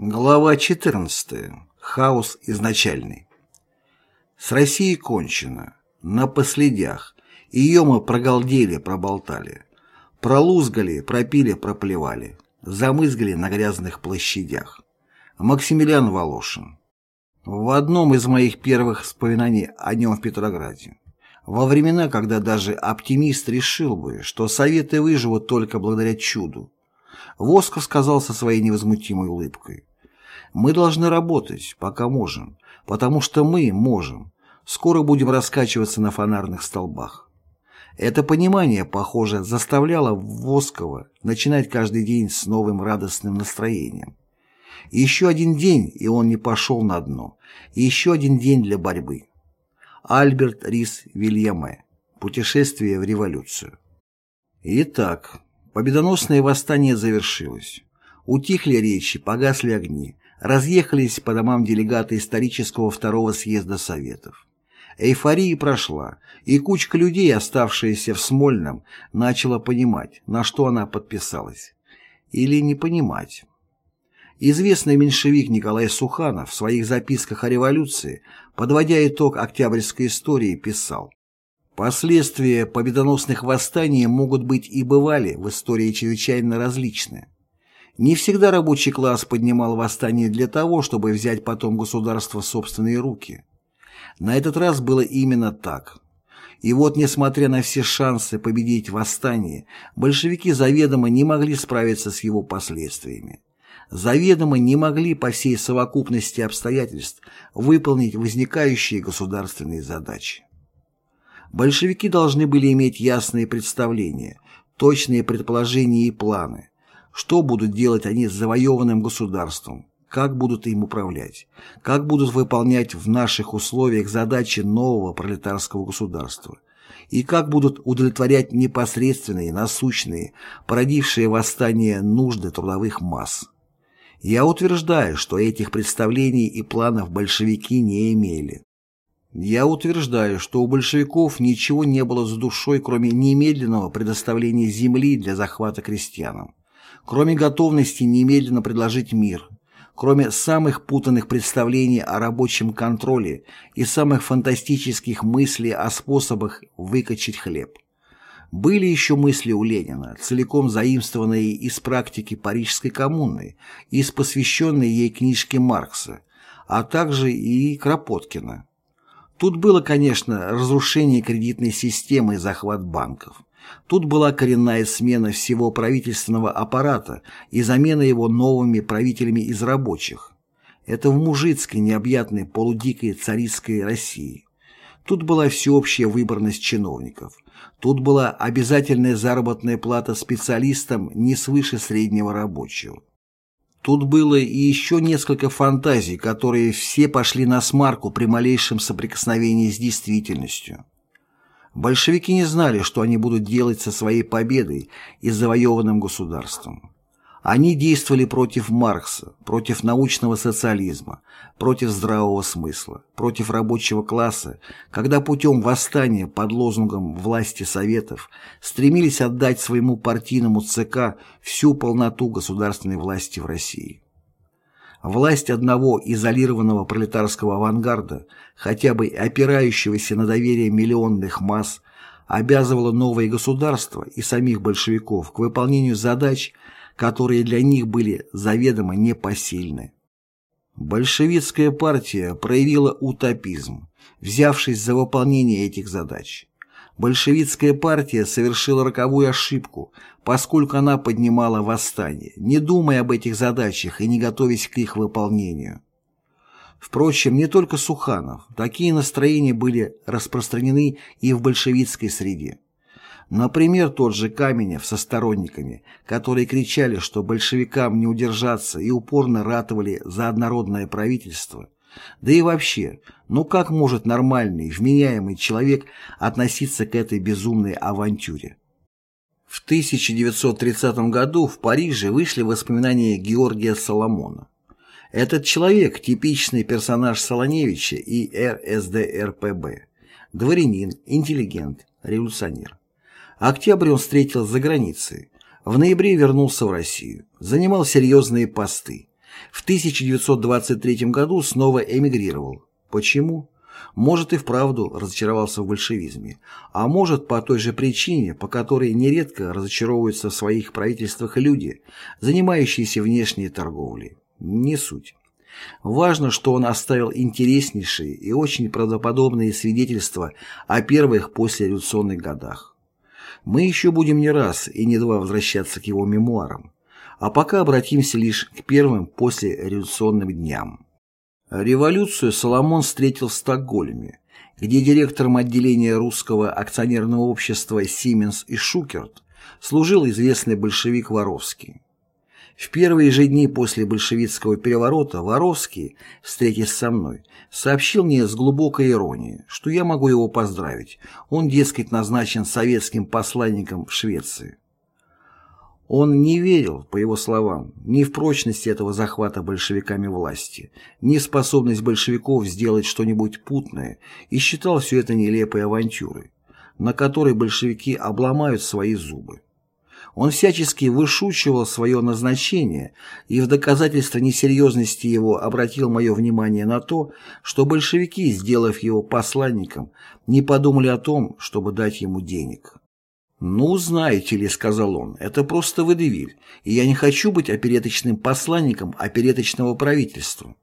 Глава 14. Хаос изначальный. С Россией кончено. На последях. Ее мы прогалдели, проболтали. Пролузгали, пропили, проплевали. Замызгали на грязных площадях. Максимилиан Волошин. В одном из моих первых вспоминаний о нем в Петрограде. Во времена, когда даже оптимист решил бы, что Советы выживут только благодаря чуду, Восков сказал со своей невозмутимой улыбкой. Мы должны работать, пока можем, потому что мы можем. Скоро будем раскачиваться на фонарных столбах. Это понимание, похоже, заставляло Воскова начинать каждый день с новым радостным настроением. Еще один день, и он не пошел на дно. еще один день для борьбы. Альберт Рис Вильяме. Путешествие в революцию. Итак, победоносное восстание завершилось. Утихли речи, погасли огни, разъехались по домам делегаты исторического второго съезда Советов. Эйфория прошла, и кучка людей, оставшаяся в Смольном, начала понимать, на что она подписалась. Или не понимать. Известный меньшевик Николай Суханов в своих записках о революции, подводя итог октябрьской истории, писал «Последствия победоносных восстаний могут быть и бывали в истории чрезвычайно различны. Не всегда рабочий класс поднимал восстание для того, чтобы взять потом государство в собственные руки. На этот раз было именно так. И вот, несмотря на все шансы победить восстание, большевики заведомо не могли справиться с его последствиями. Заведомо не могли по всей совокупности обстоятельств выполнить возникающие государственные задачи. Большевики должны были иметь ясные представления, точные предположения и планы, что будут делать они с завоеванным государством? Как будут им управлять? Как будут выполнять в наших условиях задачи нового пролетарского государства? И как будут удовлетворять непосредственные, насущные, породившие восстание нужды трудовых масс? Я утверждаю, что этих представлений и планов большевики не имели. Я утверждаю, что у большевиков ничего не было с душой, кроме немедленного предоставления земли для захвата крестьянам кроме готовности немедленно предложить мир, кроме самых путанных представлений о рабочем контроле и самых фантастических мыслей о способах выкачать хлеб. Были еще мысли у Ленина, целиком заимствованные из практики Парижской коммуны, из посвященной ей книжки Маркса, а также и Кропоткина. Тут было, конечно, разрушение кредитной системы и захват банков. Тут была коренная смена всего правительственного аппарата и замена его новыми правителями из рабочих. Это в мужицкой, необъятной, полудикой царистской России. Тут была всеобщая выборность чиновников. Тут была обязательная заработная плата специалистам не свыше среднего рабочего. Тут было и еще несколько фантазий, которые все пошли на смарку при малейшем соприкосновении с действительностью. Большевики не знали, что они будут делать со своей победой и завоеванным государством. Они действовали против Маркса, против научного социализма, против здравого смысла, против рабочего класса, когда путем восстания под лозунгом власти Советов стремились отдать своему партийному ЦК всю полноту государственной власти в России. Власть одного изолированного пролетарского авангарда, хотя бы опирающегося на доверие миллионных масс, обязывала новое государство и самих большевиков к выполнению задач, которые для них были заведомо непосильны. Большевистская партия проявила утопизм, взявшись за выполнение этих задач большевистская партия совершила роковую ошибку, поскольку она поднимала восстание, не думая об этих задачах и не готовясь к их выполнению. Впрочем, не только Суханов, такие настроения были распространены и в большевистской среде. Например, тот же Каменев со сторонниками, которые кричали, что большевикам не удержаться и упорно ратовали за однородное правительство – да и вообще, ну как может нормальный, вменяемый человек относиться к этой безумной авантюре? В 1930 году в Париже вышли воспоминания Георгия Соломона. Этот человек – типичный персонаж Солоневича и РСДРПБ. Дворянин, интеллигент, революционер. Октябрь он встретил за границей. В ноябре вернулся в Россию. Занимал серьезные посты В 1923 году снова эмигрировал. Почему? Может и вправду разочаровался в большевизме, а может по той же причине, по которой нередко разочаровываются в своих правительствах люди, занимающиеся внешней торговлей. Не суть. Важно, что он оставил интереснейшие и очень правдоподобные свидетельства о первых послереволюционных годах. Мы еще будем не раз и не два возвращаться к его мемуарам, а пока обратимся лишь к первым послереволюционным дням. Революцию Соломон встретил в Стокгольме, где директором отделения русского акционерного общества «Сименс» и «Шукерт» служил известный большевик Воровский. В первые же дни после большевистского переворота Воровский, встретясь со мной, сообщил мне с глубокой иронией, что я могу его поздравить. Он, дескать, назначен советским посланником в Швеции. Он не верил, по его словам, ни в прочность этого захвата большевиками власти, ни в способность большевиков сделать что-нибудь путное и считал все это нелепой авантюрой, на которой большевики обломают свои зубы. Он всячески вышучивал свое назначение и в доказательство несерьезности его обратил мое внимание на то, что большевики, сделав его посланником, не подумали о том, чтобы дать ему денег. «Ну, знаете ли», — сказал он, — «это просто выдавиль, и я не хочу быть опереточным посланником опереточного правительства».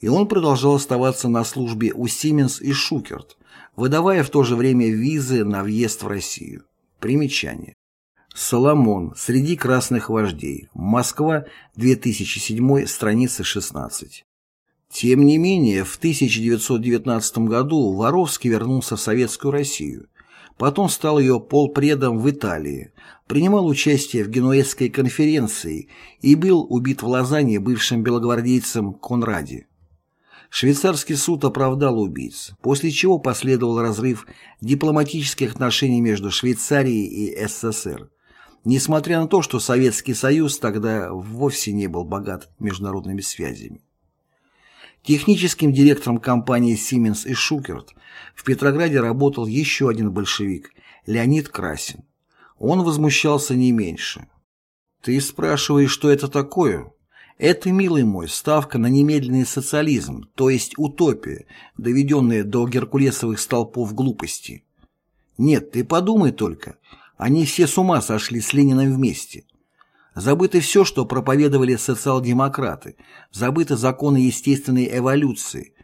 И он продолжал оставаться на службе у Сименс и Шукерт, выдавая в то же время визы на въезд в Россию. Примечание. Соломон. Среди красных вождей. Москва, 2007, страница 16. Тем не менее, в 1919 году Воровский вернулся в Советскую Россию. Потом стал ее полпредом в Италии, принимал участие в Генуэзской конференции и был убит в Лозанне бывшим белогвардейцем Конради. Швейцарский суд оправдал убийц, после чего последовал разрыв дипломатических отношений между Швейцарией и СССР, несмотря на то, что Советский Союз тогда вовсе не был богат международными связями. Техническим директором компании Siemens и Шукерт в Петрограде работал еще один большевик – Леонид Красин. Он возмущался не меньше. «Ты спрашиваешь, что это такое?» Это, милый мой, ставка на немедленный социализм, то есть утопия, доведенная до геркулесовых столпов глупости. Нет, ты подумай только, они все с ума сошли с Лениным вместе. Забыто все, что проповедовали социал-демократы, забыты законы естественной эволюции,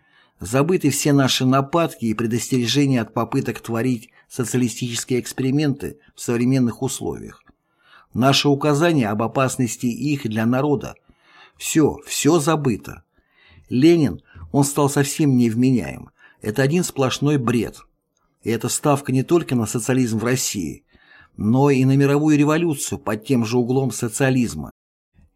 забыты все наши нападки и предостережения от попыток творить социалистические эксперименты в современных условиях. Наши указания об опасности их для народа. Все, все забыто. Ленин, он стал совсем невменяем. Это один сплошной бред. И это ставка не только на социализм в России, но и на мировую революцию под тем же углом социализма.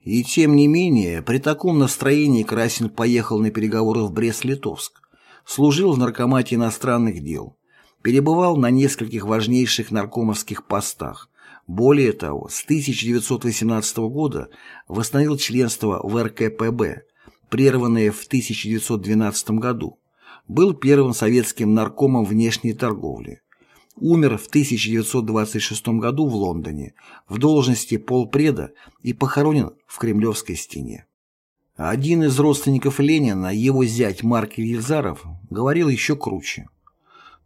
И тем не менее, при таком настроении Красин поехал на переговоры в Брест-Литовск, служил в наркомате иностранных дел, перебывал на нескольких важнейших наркомовских постах. Более того, с 1918 года восстановил членство в РКПБ, прерванное в 1912 году. Был первым советским наркомом внешней торговли умер в 1926 году в Лондоне в должности полпреда и похоронен в Кремлевской стене. Один из родственников Ленина, его зять Марк Елизаров, говорил еще круче.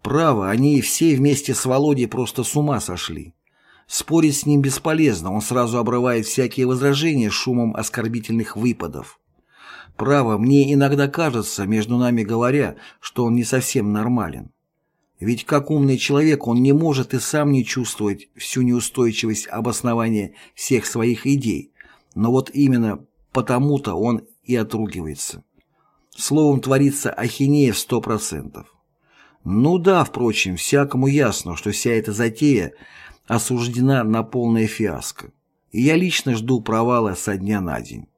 «Право, они все вместе с Володей просто с ума сошли. Спорить с ним бесполезно, он сразу обрывает всякие возражения шумом оскорбительных выпадов. Право, мне иногда кажется, между нами говоря, что он не совсем нормален. Ведь как умный человек он не может и сам не чувствовать всю неустойчивость обоснования всех своих идей, но вот именно потому-то он и отругивается. Словом, творится ахинея в сто процентов. Ну да, впрочем, всякому ясно, что вся эта затея осуждена на полное фиаско. И я лично жду провала со дня на день.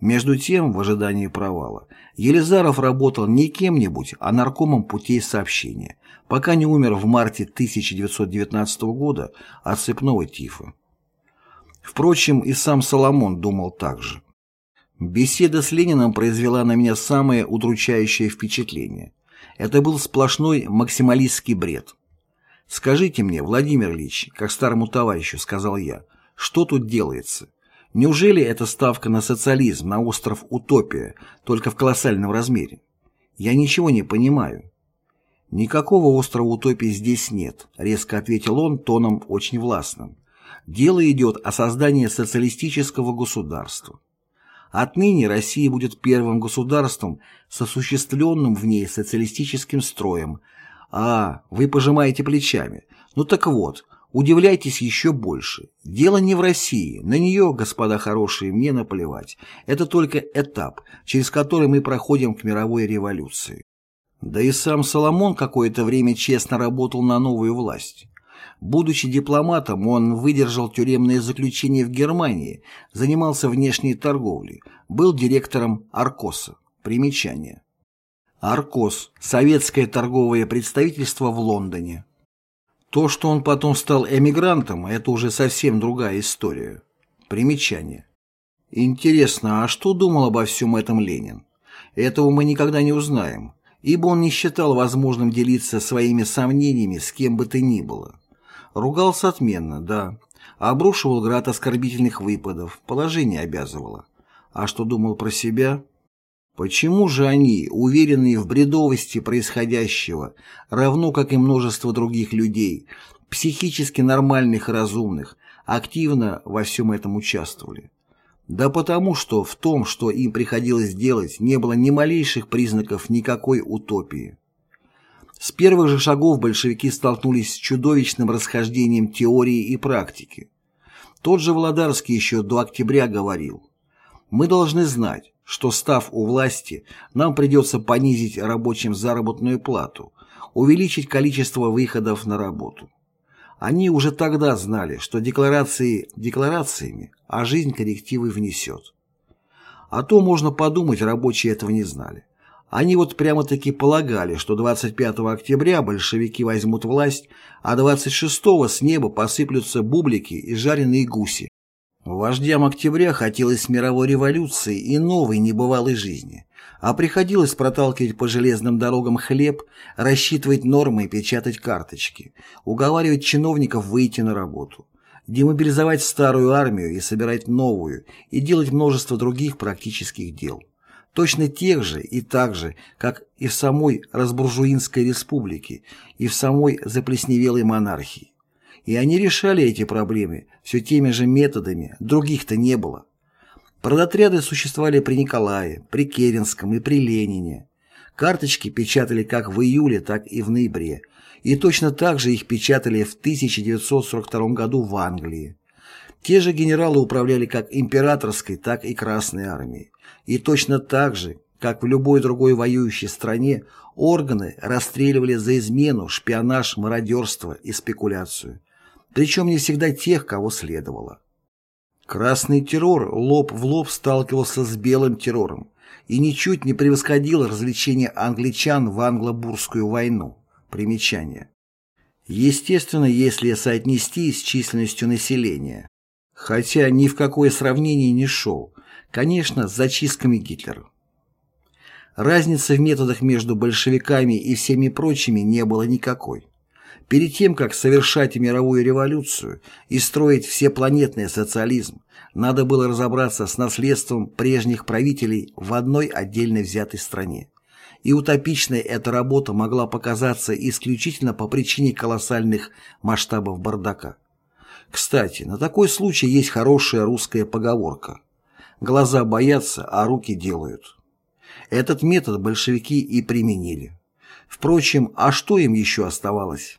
Между тем, в ожидании провала, Елизаров работал не кем-нибудь, а наркомом путей сообщения, пока не умер в марте 1919 года от цепного тифа. Впрочем, и сам Соломон думал так же. Беседа с Лениным произвела на меня самое удручающее впечатление. Это был сплошной максималистский бред. «Скажите мне, Владимир Ильич, как старому товарищу, — сказал я, — что тут делается? Неужели это ставка на социализм, на остров Утопия, только в колоссальном размере? Я ничего не понимаю. Никакого острова Утопии здесь нет, резко ответил он тоном очень властным. Дело идет о создании социалистического государства. Отныне Россия будет первым государством с осуществленным в ней социалистическим строем. А, вы пожимаете плечами. Ну так вот, Удивляйтесь еще больше. Дело не в России. На нее, господа хорошие, мне наплевать. Это только этап, через который мы проходим к мировой революции. Да и сам Соломон какое-то время честно работал на новую власть. Будучи дипломатом, он выдержал тюремное заключение в Германии, занимался внешней торговлей, был директором Аркоса. Примечание. Аркос – советское торговое представительство в Лондоне. То, что он потом стал эмигрантом, это уже совсем другая история. Примечание. Интересно, а что думал обо всем этом Ленин? Этого мы никогда не узнаем, ибо он не считал возможным делиться своими сомнениями с кем бы то ни было. Ругался отменно, да, обрушивал град оскорбительных выпадов, положение обязывало. А что думал про себя? Почему же они, уверенные в бредовости происходящего, равно как и множество других людей, психически нормальных и разумных, активно во всем этом участвовали? Да потому что в том, что им приходилось делать, не было ни малейших признаков никакой утопии. С первых же шагов большевики столкнулись с чудовищным расхождением теории и практики. Тот же Володарский еще до октября говорил, «Мы должны знать, что, став у власти, нам придется понизить рабочим заработную плату, увеличить количество выходов на работу. Они уже тогда знали, что декларации декларациями, а жизнь коррективы внесет. А то, можно подумать, рабочие этого не знали. Они вот прямо-таки полагали, что 25 октября большевики возьмут власть, а 26-го с неба посыплются бублики и жареные гуси, Вождям октября хотелось мировой революции и новой небывалой жизни, а приходилось проталкивать по железным дорогам хлеб, рассчитывать нормы и печатать карточки, уговаривать чиновников выйти на работу, демобилизовать старую армию и собирать новую, и делать множество других практических дел. Точно тех же и так же, как и в самой разбуржуинской республике, и в самой заплесневелой монархии. И они решали эти проблемы все теми же методами, других-то не было. Продотряды существовали при Николае, при Керенском и при Ленине. Карточки печатали как в июле, так и в ноябре. И точно так же их печатали в 1942 году в Англии. Те же генералы управляли как императорской, так и Красной армией. И точно так же, как в любой другой воюющей стране, органы расстреливали за измену, шпионаж, мародерство и спекуляцию причем не всегда тех, кого следовало. Красный террор лоб в лоб сталкивался с белым террором и ничуть не превосходил развлечения англичан в англо-бурскую войну. Примечание. Естественно, если соотнести с численностью населения. Хотя ни в какое сравнение не шел, конечно, с зачистками Гитлера. Разницы в методах между большевиками и всеми прочими не было никакой. Перед тем, как совершать мировую революцию и строить всепланетный социализм, надо было разобраться с наследством прежних правителей в одной отдельно взятой стране. И утопичной эта работа могла показаться исключительно по причине колоссальных масштабов бардака. Кстати, на такой случай есть хорошая русская поговорка «Глаза боятся, а руки делают». Этот метод большевики и применили. Впрочем, а что им еще оставалось?